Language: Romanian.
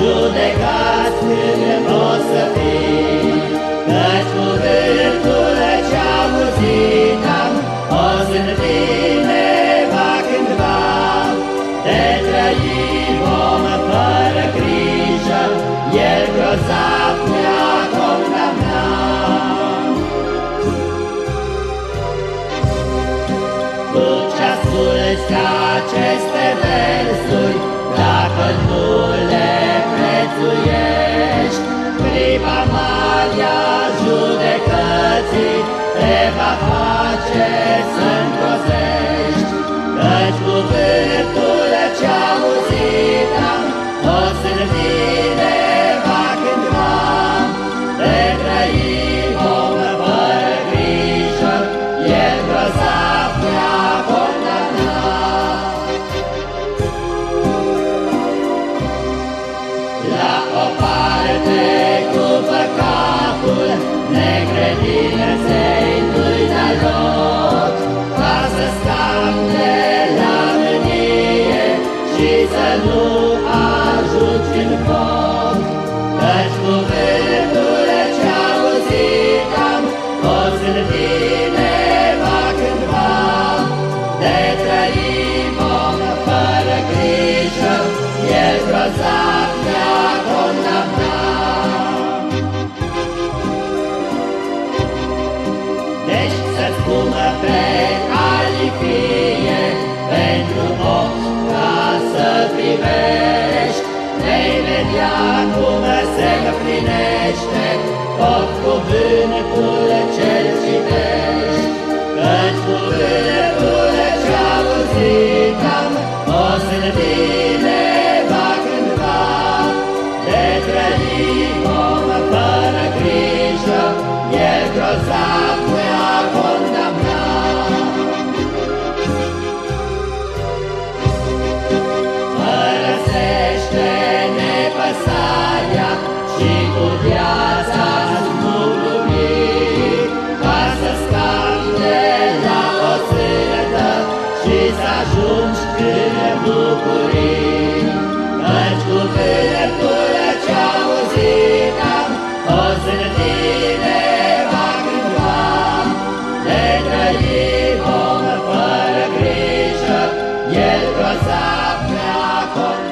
bine, judecați când o să fii, Căci cuvântul ce auzit am, o să-n va cândva, De trăi vom fără grijă, El grozav ne-a condamnat. Tu ce asculți te va face să îngrozești, căci cuvântul ce auzit am, o să-l va cândva, te trăi vom fără grijă, e grozav ne-a condamnat. La o parte să nu ajungi în foc. Căci cuvântul ce auzit am, o să-l va cândva, de trăi vom fără grijă, el grozav ne-a condamnat. Deci să-ți spumă pe alifie, tot cuvântul ce-l citești. Căci cuvântul ce auzit am, o să-l va cândva, de trăi vom fără grijă, el grozav ne-a condamnat. Părăsește nepăsarea și cu viața el grozav ne-a